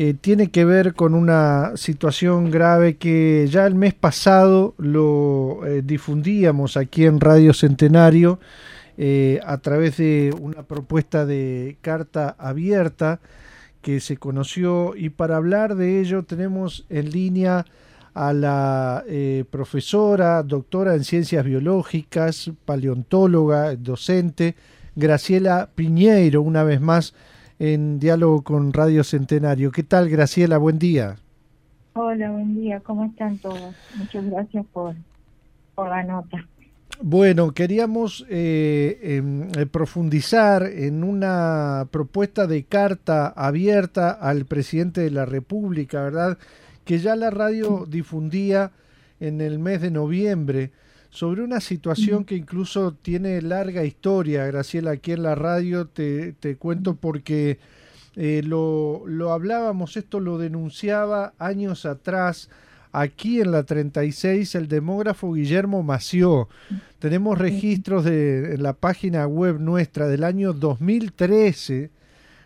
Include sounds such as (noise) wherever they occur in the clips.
eh, tiene que ver con una situación grave que ya el mes pasado lo eh, difundíamos aquí en Radio Centenario eh, a través de una propuesta de carta abierta que se conoció. Y para hablar de ello tenemos en línea a la profesora, doctora en ciencias biológicas, paleontóloga, docente, Graciela Piñeiro, una vez más en diálogo con Radio Centenario. ¿Qué tal, Graciela? Buen día. Hola, buen día. ¿Cómo están todos? Muchas gracias por, por la nota. Bueno, queríamos eh, em, eh, profundizar en una propuesta de carta abierta al presidente de la República, ¿verdad? Que ya la radio difundía en el mes de noviembre sobre una situación que incluso tiene larga historia, Graciela, aquí en la radio, te, te cuento porque eh, lo, lo hablábamos, esto lo denunciaba años atrás, aquí en la 36, el demógrafo Guillermo Mació. Tenemos registros de, en la página web nuestra del año 2013,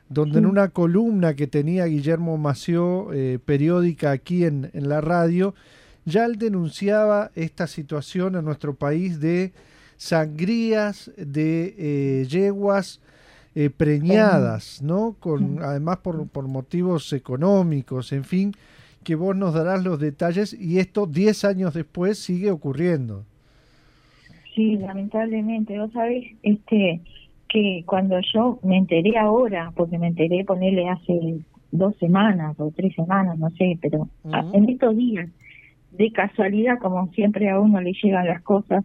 donde en una columna que tenía Guillermo Mació, eh, periódica aquí en, en la radio, ya él denunciaba esta situación en nuestro país de sangrías de eh, yeguas eh, preñadas, ¿no? Con, además por, por, motivos económicos, en fin, que vos nos darás los detalles y esto 10 años después sigue ocurriendo. Sí, lamentablemente, vos sabés este, que cuando yo me enteré ahora, porque me enteré ponerle hace dos semanas o tres semanas, no sé, pero en estos días, de casualidad, como siempre a uno le llegan las cosas,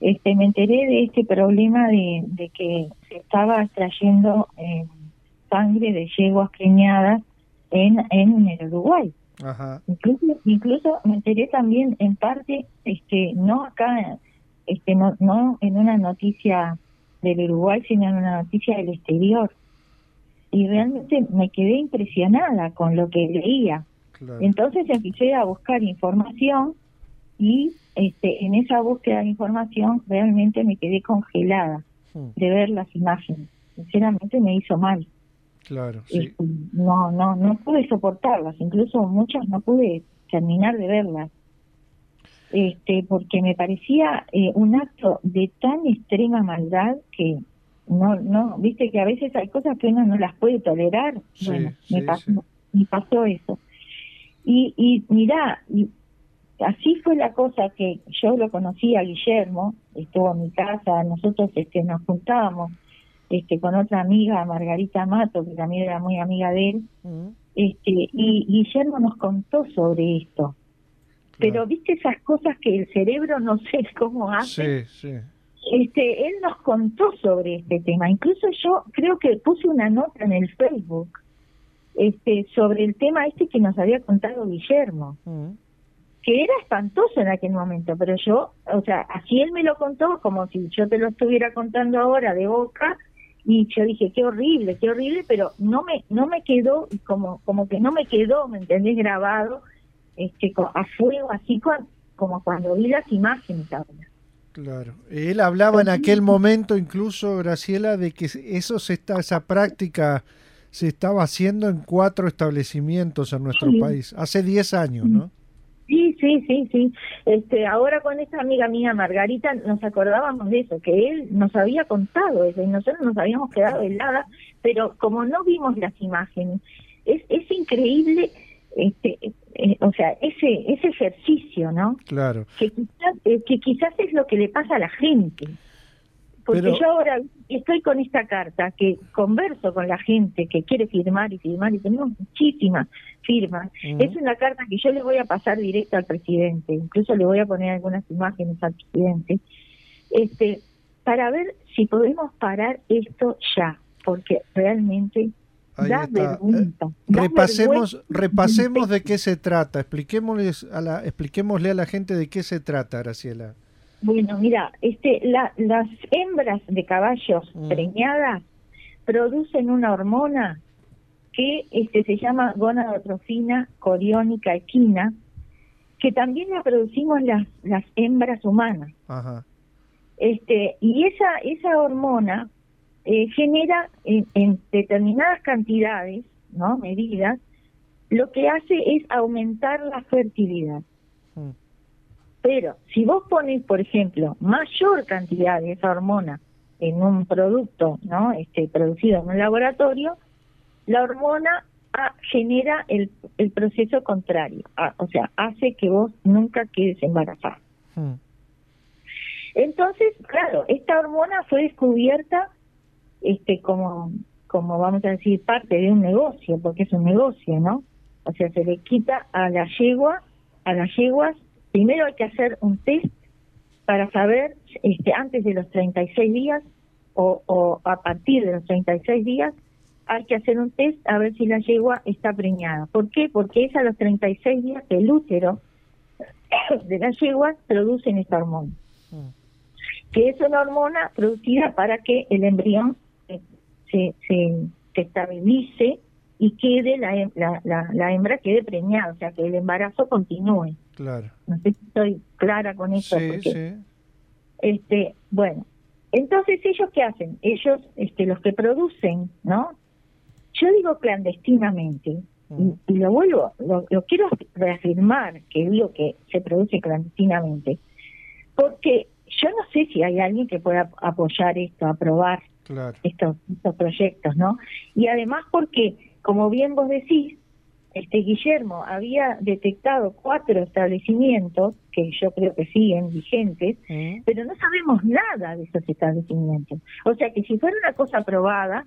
este, me enteré de este problema de, de que se estaba extrayendo eh, sangre de yeguas preñadas en, en el Uruguay. Incluso, incluso me enteré también en parte, este, no acá, este, no, no en una noticia del Uruguay, sino en una noticia del exterior. Y realmente me quedé impresionada con lo que leía. Entonces empecé a buscar información y este, en esa búsqueda de información realmente me quedé congelada hmm. de ver las imágenes. Sinceramente me hizo mal. Claro, este, no, no, no pude soportarlas, incluso muchas no pude terminar de verlas. Este, porque me parecía eh, un acto de tan extrema maldad que no, no, viste que a veces hay cosas que uno no las puede tolerar. bueno, me, pasó, me pasó eso. Y, y mira, y así fue la cosa que yo lo conocí a Guillermo, estuvo en mi casa, nosotros este, nos juntábamos este, con otra amiga, Margarita Mato, que también era muy amiga de él, mm. este, y Guillermo nos contó sobre esto. Pero viste esas cosas que el cerebro no (laughs) sé cómo hace. Sí, sí. Este, él nos contó sobre este tema. Incluso yo creo que puse una nota en el Facebook este, sobre el tema este que nos había contado Guillermo, mm. que era espantoso en aquel momento, pero yo, o sea, así él me lo contó como si yo te lo estuviera contando ahora de boca y yo dije qué horrible, qué horrible, pero no me no me quedó como como que no me quedó, ¿me entendés? grabado este a fuego así como cuando vi las imágenes ahora. Claro. Él hablaba en aquel momento incluso Graciela de que eso se está esa práctica se estaba haciendo en cuatro establecimientos en nuestro país, hace 10 años, ¿no? Sí, sí, sí, sí. Este, ahora con esta amiga mía, Margarita, nos acordábamos de eso, que él nos había contado eso y nosotros nos habíamos quedado heladas, pero como no vimos las imágenes, es, es increíble, este, eh, o sea, ese, ese ejercicio, ¿no? Claro. Que quizás, eh, que quizás es lo que le pasa a la gente. Porque yo ahora estoy con esta carta que converso con la gente que quiere firmar y firmar y tenemos muchísimas firmas. Es una carta que yo le voy a pasar directo al presidente, incluso le voy a poner algunas imágenes al presidente, este, para ver si podemos parar esto ya, porque realmente da vergüenza. repasemos, repasemos (laughs) de qué se trata. Expliquémosles a la, expliquémosle a la gente de qué se trata, Graciela. Bueno, mira, este, las hembras de caballos mm. preñadas producen una hormona que este, se llama gonadotrofina coriónica equina, que también la producimos las, las hembras humanas. Este, y esa, esa hormona eh, genera en, determinadas cantidades, ¿no? medidas, lo que hace es aumentar la fertilidad. Mm. Pero si vos pones, por ejemplo, mayor cantidad de esa hormona en un producto, ¿no? Este producido en un laboratorio, la hormona ah, genera el, el proceso contrario, ah, o sea, hace que vos nunca quedes embarazada. Mm. Entonces, claro, esta hormona fue descubierta este como como vamos a decir parte de un negocio, porque es un negocio, ¿no? O sea, se le quita a la yegua, a las yeguas, primero hay que hacer un test para saber este antes de los 36 días o, o a partir de los 36 días hay que hacer un test a ver si la yegua está preñada. ¿Por qué? Porque es a los 36 días que el útero (coughs) de la yegua producen esta hormona, Mm. que es una hormona producida para que el embrión se, se, se estabilice y quede la, la, la hembra quede preñada, o sea, que el embarazo continúe. Claro. No sé si estoy clara con eso. Sí, porque, sí. este bueno entonces ellos qué hacen ellos este los que producen no yo digo clandestinamente Mm. y, y lo vuelvo lo, lo quiero reafirmar que digo que se produce clandestinamente porque yo no sé si hay alguien que pueda apoyar esto aprobar Claro. estos, estos proyectos, ¿no? Y además porque, como bien vos decís, este Guillermo había detectado cuatro establecimientos que yo creo que siguen vigentes, pero no sabemos nada de esos establecimientos. O sea que si fuera una cosa aprobada,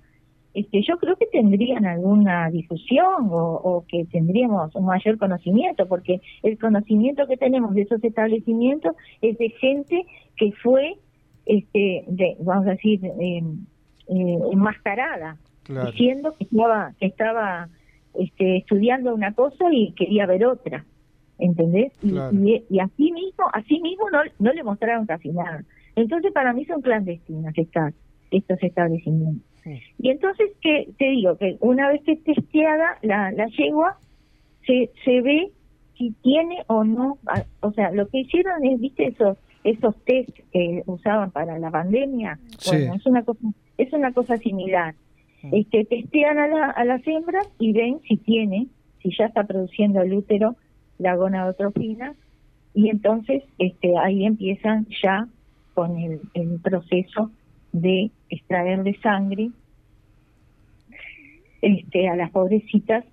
este, yo creo que tendrían alguna difusión o, o que tendríamos un mayor conocimiento, porque el conocimiento que tenemos de esos establecimientos es de gente que fue, este, de, vamos a decir, eh, eh, enmascarada, Claro. diciendo que estaba, que estaba este, estudiando una cosa y quería ver otra, ¿entendés? Y, Claro. y, y así mismo, así mismo no, no le mostraron casi nada. Entonces para mí son clandestinos estas, estos establecimientos. Y entonces, que te digo? Que una vez que es testeada la, la yegua, se, se ve si tiene o no, o sea, lo que hicieron es, viste, esos esos test que usaban para la pandemia, Sí. bueno, es una cosa, es una cosa similar. Este, testean a, la- a las hembras y ven si tiene, si ya está produciendo el útero la gonadotropina y entonces este, ahí empiezan ya con el, el proceso de extraerle sangre este, a las pobrecitas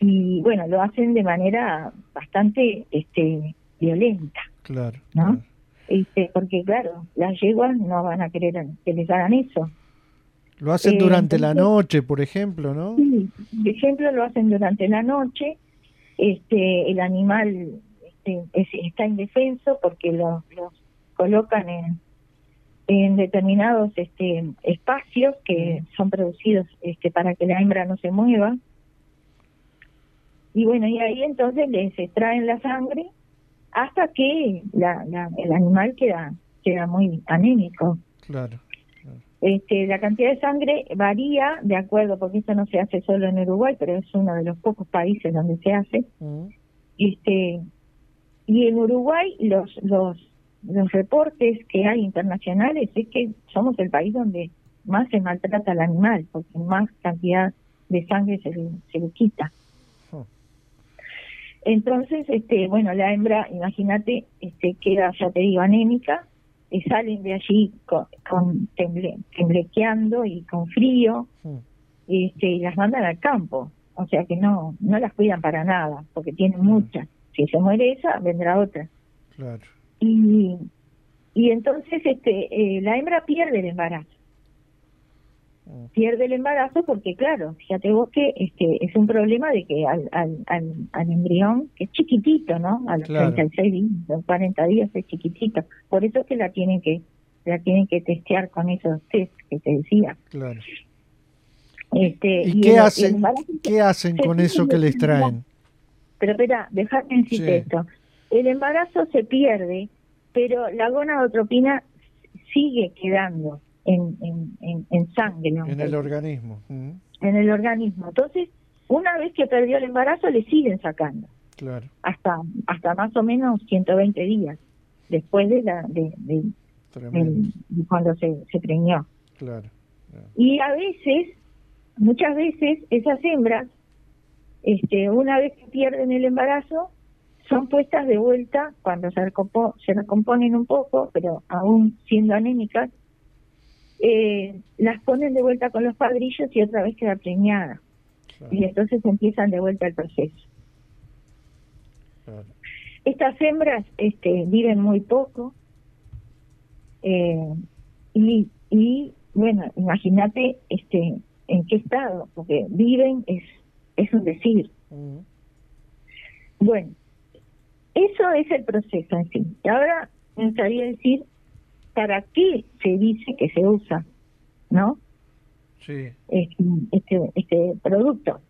y bueno, lo hacen de manera bastante este, violenta, Claro. ¿no? claro. este, porque claro, las yeguas no van a querer que les hagan eso. Lo hacen Eh, durante la noche, por ejemplo, ¿no? Sí, por ejemplo, lo hacen durante la noche. Este, el animal este, es- está indefenso porque los los colocan en, en determinados este, espacios que son producidos este, para que la hembra no se mueva. Y bueno, y ahí entonces les extraen la sangre hasta que la, la- el animal queda queda muy anémico. Claro. Este, la cantidad de sangre varía de acuerdo, porque eso no se hace solo en Uruguay, pero es uno de los pocos países donde se hace. Mm. Este, y en Uruguay los, los, los reportes que hay internacionales es que somos el país donde más se maltrata al animal, porque más cantidad de sangre se le, se le quita. Oh. Entonces, este, bueno, la hembra, imagínate, este, queda, ya te digo, anémica, y salen de allí con, con temble- temblequeando y con frío, este, y las mandan al campo. O sea que no, no las cuidan para nada, porque tienen muchas. Si se muere esa, vendrá otra. Claro. Y, y entonces este, eh, la hembra pierde el embarazo. Pierde el embarazo porque, claro, fíjate vos que este, es un problema de que al, al, al, al embrión, que es chiquitito, ¿no? A los Claro. 36 días, los 40 días es chiquitito. Por eso es que la tienen que la tienen que testear con esos test que te decía. Claro. Este, ¿Y el- qué el hacen, embarazo qué hacen con eso que les traen? Pero espera, dejadme decirte Sí. esto. El embarazo se pierde, pero la gonadotropina sigue quedando en, en, en, en sangre, ¿no? En el organismo. Mm. en el organismo. Entonces, una vez que perdió el embarazo, le siguen sacando Claro. hasta hasta más o menos 120 días después de la de, cuando se, se preñó. Claro. claro. Y a veces, muchas veces, esas hembras este, una vez que pierden el embarazo, son puestas de vuelta cuando se, se recomponen un poco, pero aún siendo anémicas, eh, las ponen de vuelta con los padrillos y otra vez queda preñada. Y entonces empiezan de vuelta el proceso. Estas hembras este, viven muy poco eh, y, y, bueno, imagínate este, en qué estado, porque viven es, es un decir. Bueno, eso es el proceso en sí. Y ahora me gustaría decir para qué se dice que se usa, ¿no? Sí. Este, este, este producto.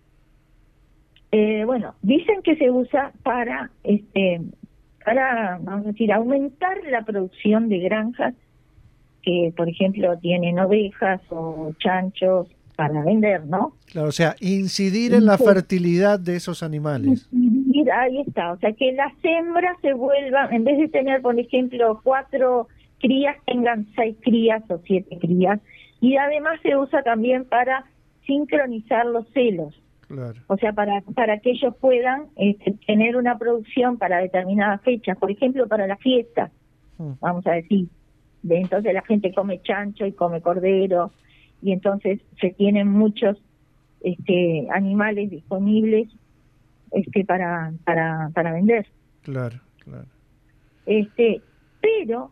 Eh, bueno, dicen que se usa para, este, para, vamos a decir, aumentar la producción de granjas que, por ejemplo, tienen ovejas o chanchos para vender, ¿no? Claro, o sea, incidir en la fertilidad de esos animales. Ahí está, o sea, que las hembras se vuelvan, en vez de tener, por ejemplo, cuatro crías tengan seis crías o siete crías y además se usa también para sincronizar los celos. O sea, para, para que ellos puedan este, tener una producción para determinadas fechas, por ejemplo, para la fiesta, hmm. vamos a decir. De, entonces la gente come chancho y come cordero y entonces se tienen muchos este, animales disponibles este, para, para, para vender. Claro, claro. Este, pero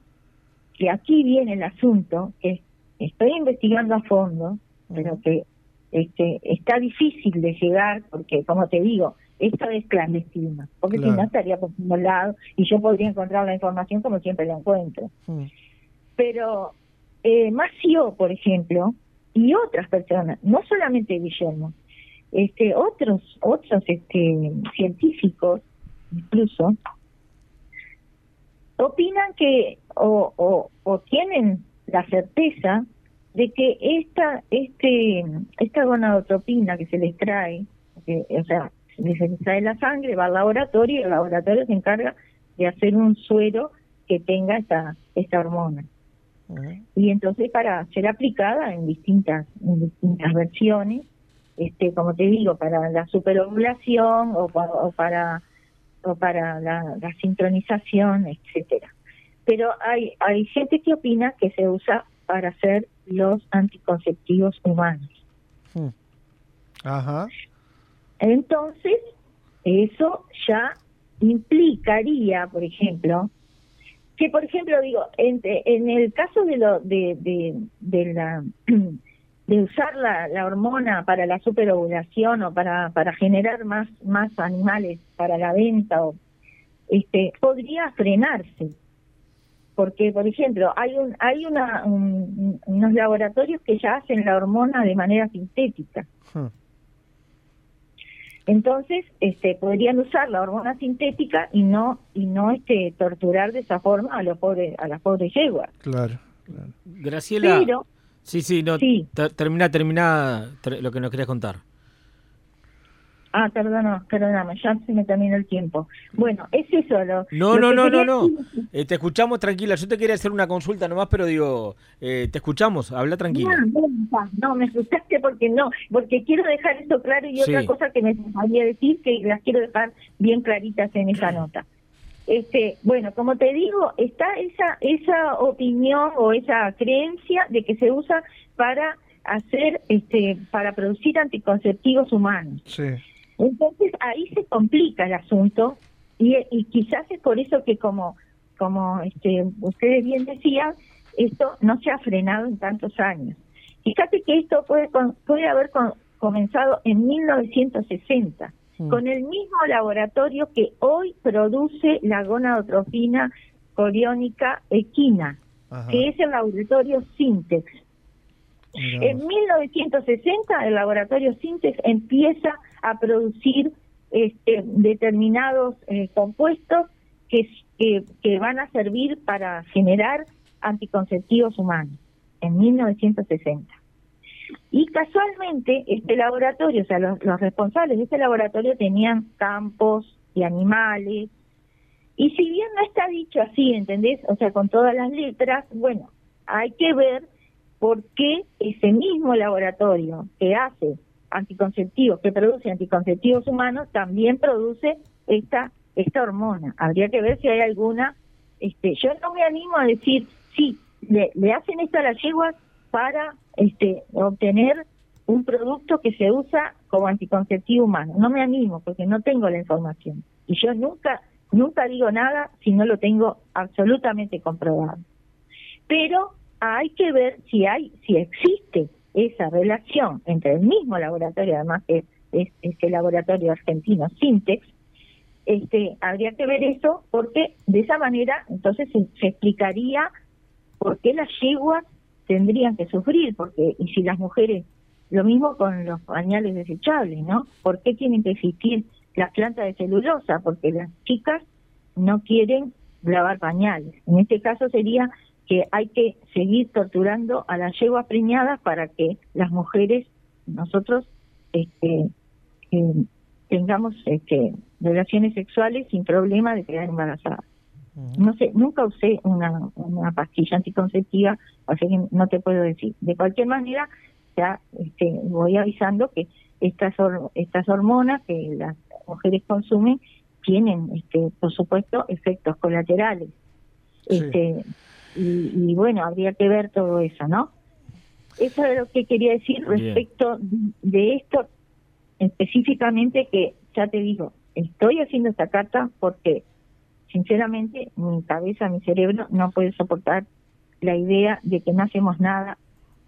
que aquí viene el asunto, que estoy investigando a fondo, pero que este, está difícil de llegar porque, como te digo, esto es clandestino, porque si no estaría por un lado y yo podría encontrar la información como siempre la encuentro. Pero eh, Macio, por ejemplo, y otras personas, no solamente Guillermo, este, otros, otros este, científicos, incluso, opinan que o, o, tienen la certeza de que esta este esta gonadotropina que se les trae, que, o sea, se les extrae la sangre, va al laboratorio y el laboratorio se encarga de hacer un suero que tenga esta esta hormona. Y entonces para ser aplicada en distintas en distintas versiones, este como te digo, para la superovulación o, o para o para la, la sincronización, etcétera pero hay, hay gente que opina que se usa para hacer los anticonceptivos humanos. Hmm. Ajá. Entonces, eso ya implicaría, por ejemplo, que por ejemplo digo, en, en el caso de lo de, de, de la (clears throat) de usar la, la, hormona para la superovulación o para, para generar más, más animales para la venta o este podría frenarse porque por ejemplo hay un hay una unos laboratorios que ya hacen la hormona de manera sintética. Hmm. entonces este podrían usar la hormona sintética y no y no este torturar de esa forma a los pobres a las pobres yeguas. Claro, Graciela. Sí sí no termina termina lo que nos querías contar Ah, perdona, perdóname, ya se me terminó el tiempo. Bueno, es eso lo. No, no, no, no, no. Eh, te escuchamos tranquila. Yo te quería hacer una consulta nomás, pero digo, eh, te escuchamos, habla tranquila. No, me asustaste porque no, porque quiero dejar esto claro y otra cosa que me sabía decir que las quiero dejar bien claritas en esa nota. Este, bueno, como te digo, está esa esa opinión o esa creencia de que se usa para hacer este para producir anticonceptivos humanos. Sí. Entonces ahí se complica el asunto y, y quizás es por eso que como como este ustedes bien decían esto no se ha frenado en tantos años. Fíjate que esto puede puede haber comenzado en 1960 mm. con el mismo laboratorio que hoy produce la gonadotropina coriónica equina, que es el laboratorio Sintex. En 1960 el laboratorio Sintex empieza a producir este, determinados eh, compuestos que, que, van a servir para generar anticonceptivos humanos en 1960. Y casualmente este laboratorio, o sea, los, responsables de este laboratorio tenían campos y animales. Y si bien no está dicho así, ¿entendés? O sea, con todas las letras, bueno, hay que ver por qué ese mismo laboratorio que hace anticonceptivos, que produce anticonceptivos humanos, también produce esta esta hormona. Habría que ver si hay alguna. Este, yo no me animo a decir, sí, le, hacen esto a las yeguas para este, obtener un producto que se usa como anticonceptivo humano. No me animo porque no tengo la información. Y yo nunca, nunca digo nada si no lo tengo absolutamente comprobado. Pero hay que ver si hay, si existe esa relación entre el mismo laboratorio, además que es este laboratorio argentino, Sintex, este, habría que ver eso porque de esa manera entonces se, explicaría por qué las yeguas tendrían que sufrir, porque y si las mujeres, lo mismo con los pañales desechables, ¿no? ¿Por qué tienen que existir las plantas de celulosa? Porque las chicas no quieren lavar pañales. En este caso sería que hay que seguir torturando a las yeguas preñadas para que las mujeres, nosotros, este, eh, tengamos este, relaciones sexuales sin problema de quedar embarazada. No sé, nunca usé una, una pastilla anticonceptiva, así que no te puedo decir. De cualquier manera, ya este, voy avisando que estas estas hormonas que las mujeres consumen tienen, este, por supuesto, efectos colaterales. Este, y, bueno, habría que ver todo eso, ¿no? Eso es lo que quería decir respecto de esto específicamente que ya te digo, estoy haciendo esta carta porque sinceramente mi cabeza, mi cerebro no puede soportar la idea de que no hacemos nada,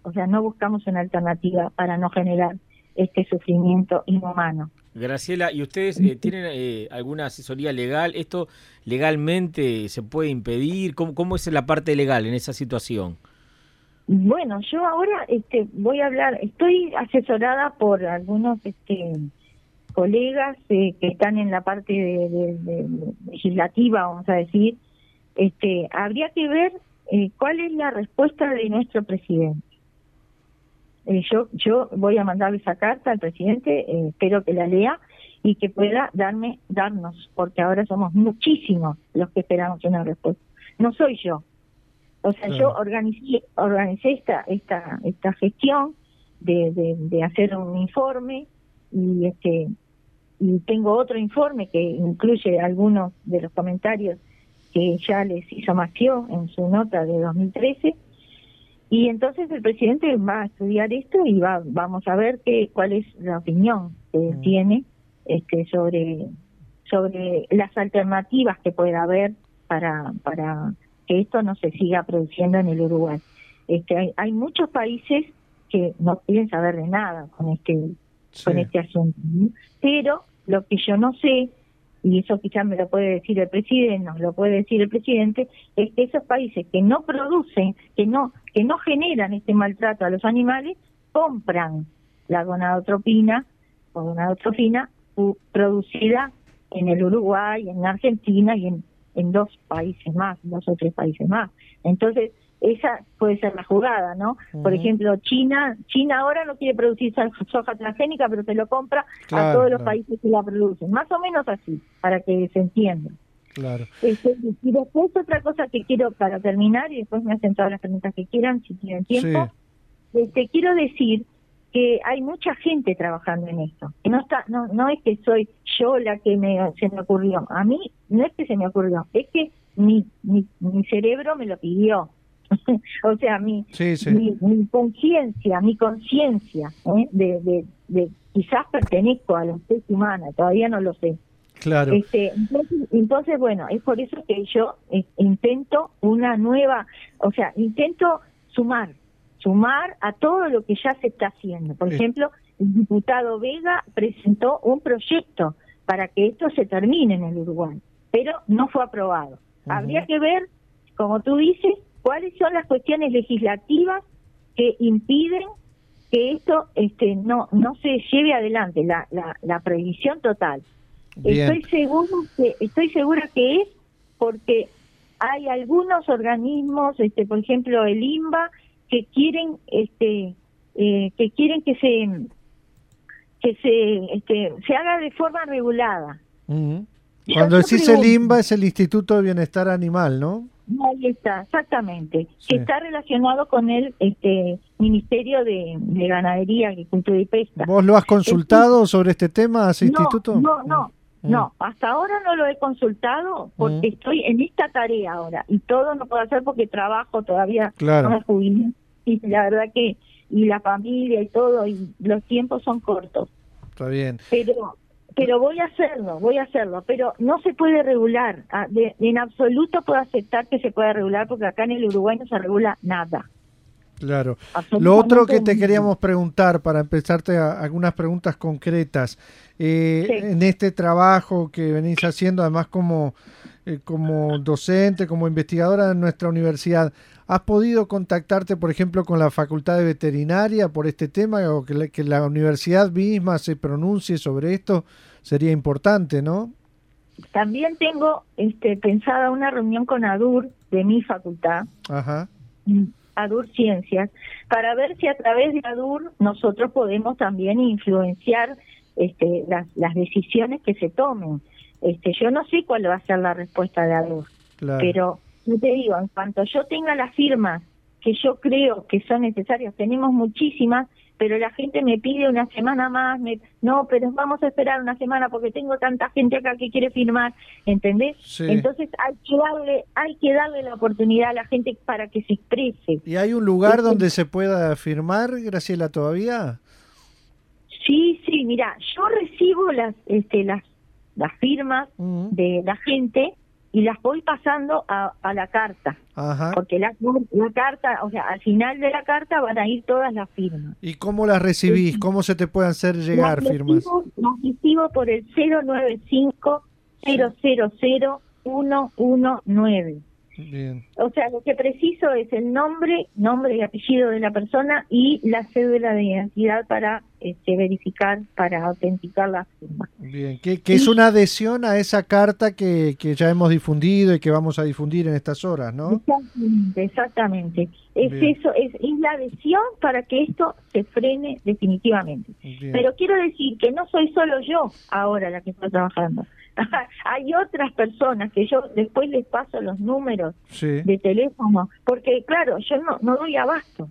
o sea, no buscamos una alternativa para no generar este sufrimiento inhumano. Graciela, ¿y ustedes eh, tienen eh, alguna asesoría legal? ¿Esto legalmente se puede impedir? ¿Cómo, ¿Cómo es la parte legal en esa situación? Bueno, yo ahora este, voy a hablar, estoy asesorada por algunos este, colegas eh, que están en la parte de, legislativa, vamos a decir. Este, habría que ver eh, cuál es la respuesta de nuestro presidente. Eh, yo, yo voy a mandarle esa carta al presidente, espero que la lea y que pueda darme, darnos, porque ahora somos muchísimos los que esperamos una respuesta. No soy yo, o sea, yo organicé, organicé esta, esta, esta gestión de, de, hacer un informe y este y tengo otro informe que incluye algunos de los comentarios que ya les hizo Mació en su nota de 2013 y entonces el presidente va a estudiar esto y va vamos a ver qué cuál es la opinión que mm. tiene este sobre sobre las alternativas que pueda haber para para que esto no se siga produciendo en el Uruguay. Este, hay, hay muchos países que no quieren saber de nada con este con este asunto, pero lo que yo no sé y eso quizás me lo puede decir el presidente, nos lo puede decir el presidente, es que esos países que no producen, que no que no generan este maltrato a los animales, compran la gonadotropina o gonadotrofina producida en el Uruguay, en Argentina y en en dos países más, dos o tres países más. Entonces, esa puede ser la jugada, ¿no? Por ejemplo, China, China ahora no quiere producir soja transgénica, pero se lo compra a todos los países que la producen. Más o menos así, para que se entienda. Claro. Este, y después otra cosa que quiero para terminar, y después me hacen todas las preguntas que quieran, si tienen tiempo, este, quiero decir que hay mucha gente trabajando en esto. no está, no, no es que soy yo la que me, se me ocurrió. A mí no es que se me ocurrió, es que mi, mi, mi cerebro me lo pidió. (laughs) o sea, mi, mi, conciencia, mi conciencia ¿eh? de, de, de, quizás pertenezco a la especie humana, todavía no lo sé. Claro. Este, entonces, bueno, es por eso que yo eh, intento una nueva, o sea, intento sumar, sumar a todo lo que ya se está haciendo. Por ejemplo, el diputado Vega presentó un proyecto para que esto se termine en el Uruguay, pero no fue aprobado. Habría que ver, como tú dices, cuáles son las cuestiones legislativas que impiden que esto este, no no se lleve adelante la, la, la prohibición total. Estoy seguro que estoy segura que es porque hay algunos organismos, este, por ejemplo el INBA, que quieren este eh, que quieren que se que se este, se haga de forma regulada. Cuando decís el INBA es el Instituto de Bienestar Animal, ¿no? Ahí está, exactamente. Que está relacionado con el este Ministerio de, Ganadería, Agricultura y Pesca. ¿Vos lo has consultado sobre este tema, ese instituto? No, no, mm. no. Hasta ahora no lo he consultado porque mm. estoy en esta tarea ahora y todo no puedo hacer porque trabajo todavía claro. no me y la verdad que y la familia y todo y los tiempos son cortos. Está bien. Pero pero voy a hacerlo, voy a hacerlo, pero no se puede regular, ah, en absoluto puedo aceptar que se pueda regular porque acá en el Uruguay no se regula nada. Claro. Lo otro que te queríamos preguntar, para empezarte algunas preguntas concretas, eh, en este trabajo que venís haciendo, además como, eh, como docente, como investigadora en nuestra universidad, ¿has podido contactarte, por ejemplo, con la Facultad de Veterinaria por este tema o que que la universidad misma se pronuncie sobre esto? Sería importante, ¿no? También tengo este, pensada una reunión con ADUR de mi facultad, Ajá. ADUR Ciencias, para ver si a través de ADUR nosotros podemos también influenciar este, las, las decisiones que se tomen. Este, yo no sé cuál va a ser la respuesta de ADUR, pero yo te digo, en cuanto yo tenga las firmas que yo creo que son necesarias, tenemos muchísimas, pero la gente me pide una semana más, me, no, pero vamos a esperar una semana porque tengo tanta gente acá que quiere firmar, ¿entendés? Entonces hay que darle, hay que darle la oportunidad a la gente para que se exprese. ¿Y hay un lugar donde se pueda firmar, Graciela, todavía? Sí, sí, mira, yo recibo las, este, las, las firmas de la gente y las voy pasando a, a la carta. Porque la, la, carta, o sea, al final de la carta van a ir todas las firmas. ¿Y cómo las recibís? ¿Cómo se te pueden hacer llegar firmas? las recibo por el 095 000 119. O sea, lo que preciso es el nombre, nombre y apellido de la persona y la cédula de identidad para este, verificar, para autenticar la firma. Bien, que, es una adhesión a esa carta que, que, ya hemos difundido y que vamos a difundir en estas horas, ¿no? Exactamente, exactamente. Es eso, es, es, la adhesión para que esto se frene definitivamente. Pero quiero decir que no soy solo yo ahora la que está trabajando. (laughs) hay otras personas que yo después les paso los números de teléfono, porque claro, yo no, no doy abasto,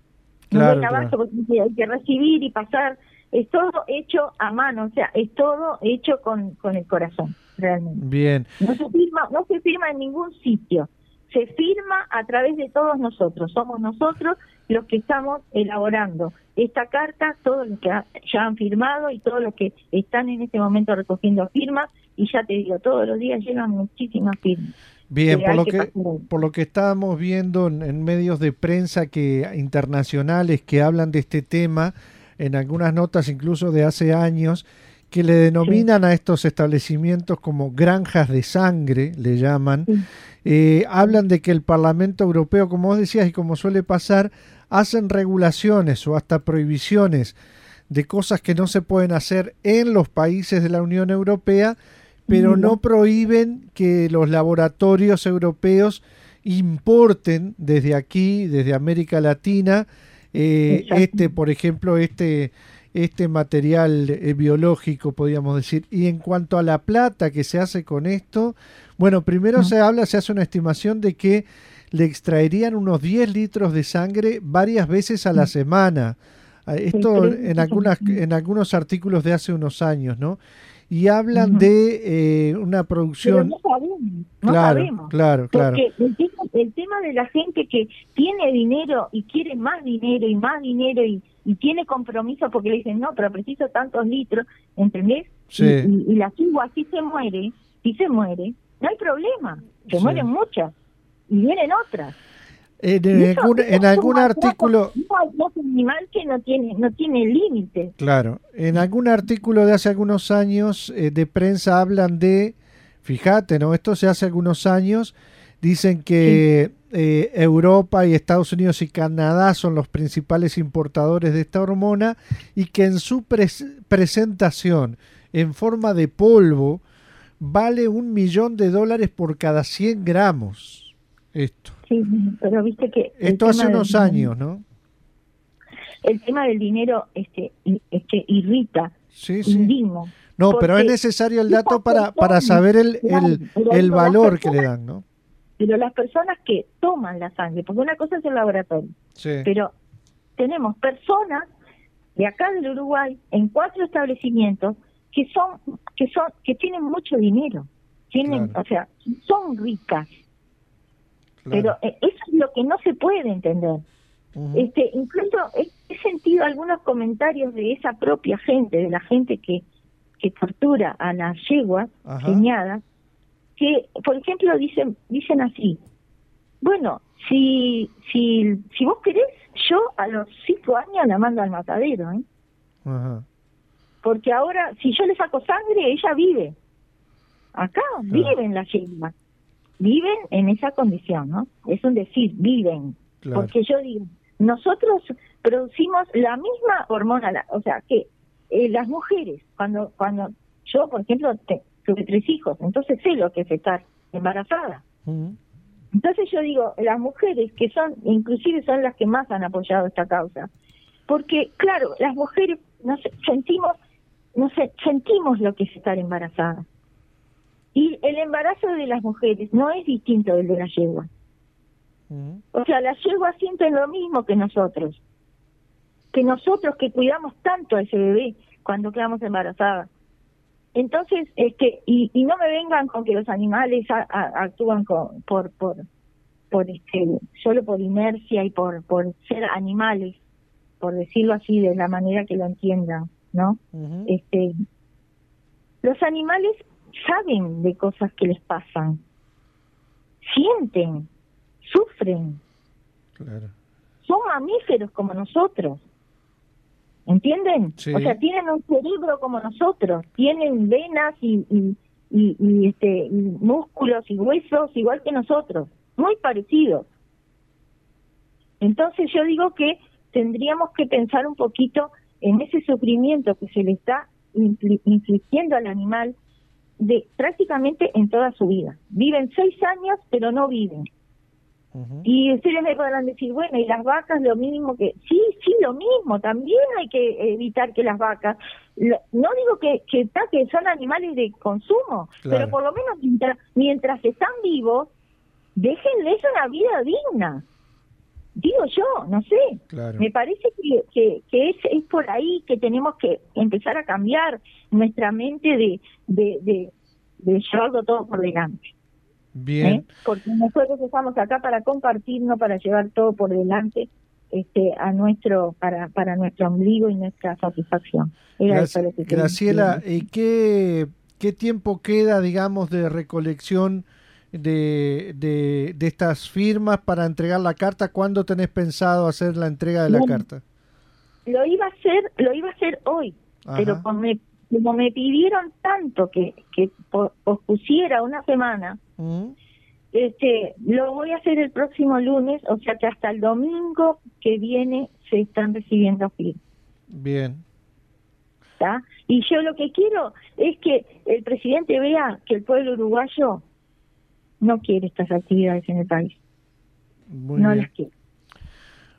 no doy abasto porque hay que recibir y pasar, es todo hecho a mano, o sea, es todo hecho con, con el corazón, realmente. Bien. No se firma, no se firma en ningún sitio, se firma a través de todos nosotros, somos nosotros los que estamos elaborando esta carta, todos los que ya han firmado y todos los que están en este momento recogiendo firmas, y ya te digo, todos los días llegan muchísimas firmas. Bien, por lo que, por lo que estábamos viendo en, medios de prensa que internacionales que hablan de este tema, en algunas notas incluso de hace años, que le denominan a estos establecimientos como granjas de sangre, le llaman, eh, hablan de que el Parlamento Europeo, como vos decías y como suele pasar, hacen regulaciones o hasta prohibiciones de cosas que no se pueden hacer en los países de la Unión Europea, pero no prohíben que los laboratorios europeos importen desde aquí, desde América Latina, eh, este, por ejemplo, este, este material eh, biológico, podríamos decir. Y en cuanto a la plata que se hace con esto, bueno, primero se habla, se hace una estimación de que le extraerían unos 10 litros de sangre varias veces a la mm. semana. Ah, esto en, algunas, en algunos artículos de hace unos años, ¿no? Y hablan de eh, una producción... no sabemos, no claro, sabemos. Claro, claro. el tema, el tema de la gente que tiene dinero y quiere más dinero y más dinero y, y tiene compromiso porque le dicen, no, pero preciso tantos litros, ¿entendés? Sí. Y, la cigua así se muere, si se muere, no hay problema, se mueren muchas y vienen otras. En, algún, en algún artículo no, animal que no tiene no tiene límite. Claro en algún artículo de hace algunos años eh, de prensa hablan de fíjate no esto se hace algunos años dicen que eh, Europa y Estados Unidos y Canadá son los principales importadores de esta hormona y que en su presentación en forma de polvo vale un millón de dólares por cada 100 gramos. Esto. Sí, pero viste que... Esto hace unos años, ¿no? El tema del dinero este, este irrita, sí, sí. No, pero es necesario el dato para, para saber el, el, el valor que le dan, ¿no? Pero las personas que toman la sangre, porque una cosa es el laboratorio, sí. pero tenemos personas de acá del Uruguay en cuatro establecimientos que son que son que tienen mucho dinero, tienen, o sea, son ricas. Pero eh, eso es lo que no se puede entender. Este, incluso he, sentido algunos comentarios de esa propia gente, de la gente que que tortura a las yeguas geniadas, que, por ejemplo, dicen dicen así, bueno, si, si, si vos querés, yo a los cinco años la mando al matadero, ¿eh? Porque ahora, si yo le saco sangre, ella vive. Acá viven las yeguas. Viven en esa condición, ¿no? Es un decir, viven. Porque yo digo, nosotros producimos la misma hormona, o sea, que eh, las mujeres, cuando cuando yo, por ejemplo, tuve tres hijos, entonces sé lo que es estar embarazada. Entonces yo digo, las mujeres que son, inclusive son las que más han apoyado esta causa, porque claro, las mujeres nos sentimos, no sé, sentimos lo que es estar embarazada. Y el embarazo de las mujeres no es distinto del de la yegua. O sea, las yeguas sienten lo mismo que nosotros. Que nosotros que cuidamos tanto a ese bebé cuando quedamos embarazadas. Entonces, este, y, y no me vengan con que los animales actúan con, por, por, por este, solo por inercia y por, por ser animales, por decirlo así de la manera que lo entiendan, ¿no? Este, los animales saben de cosas que les pasan, sienten, sufren, son mamíferos como nosotros. ¿Entienden? O sea, tienen un cerebro como nosotros, tienen venas y, y, y, este, músculos y huesos igual que nosotros, muy parecidos. Entonces yo digo que tendríamos que pensar un poquito en ese sufrimiento que se le está infligiendo al animal de prácticamente en toda su vida. Viven seis años, pero no viven. Y ustedes me podrán decir, bueno, y las vacas lo mínimo que... Sí, sí, lo mismo, también hay que evitar que las vacas... no digo que, que, que son animales de consumo, pero por lo menos mientras, mientras están vivos, déjenles una vida digna. Digo yo, no sé. Me parece que, que, es, es por ahí que tenemos que empezar a cambiar nuestra mente de, de, de, de llevarlo todo por delante. Bien. ¿Eh? Porque nosotros estamos acá para compartir, no para llevar todo por delante este, a nuestro para, para nuestro ombligo y nuestra satisfacción. Graciela, ¿y qué, qué tiempo queda, digamos, de recolección de, de, de, estas firmas para entregar la carta? ¿Cuándo tenés pensado hacer la entrega de la carta? Lo iba a hacer, lo iba a hacer hoy, pero como me, como me pidieron tanto que, que pospusiera una semana, este, lo voy a hacer el próximo lunes, o sea que hasta el domingo que viene se están recibiendo firmas. Bien. Y yo lo que quiero es que el presidente vea que el pueblo uruguayo no quiere estas actividades en el país. no las quiere.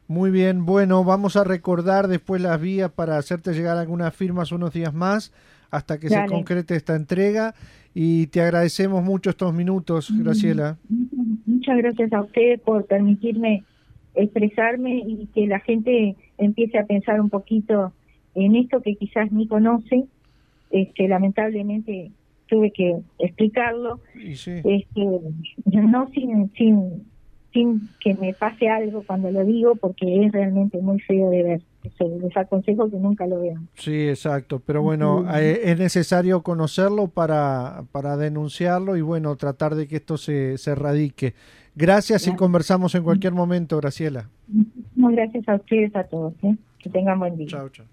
Muy bien, bueno, vamos a recordar después las vías para hacerte llegar algunas firmas unos días más hasta que se concrete esta entrega y te agradecemos mucho estos minutos, Graciela. Muchas gracias a usted por permitirme expresarme y que la gente empiece a pensar un poquito en esto que quizás ni conoce. Este, lamentablemente tuve que explicarlo. Este, no sin, sin sin que me pase algo cuando lo digo, porque es realmente muy feo de ver. les aconsejo que nunca lo vean. Sí, exacto, pero bueno, eh, es necesario conocerlo para, para denunciarlo y bueno, tratar de que esto se, se erradique. Gracias y conversamos en cualquier momento, Graciela. Muchas gracias a ustedes, a todos. ¿eh? Que tengan buen día. Chao, chao.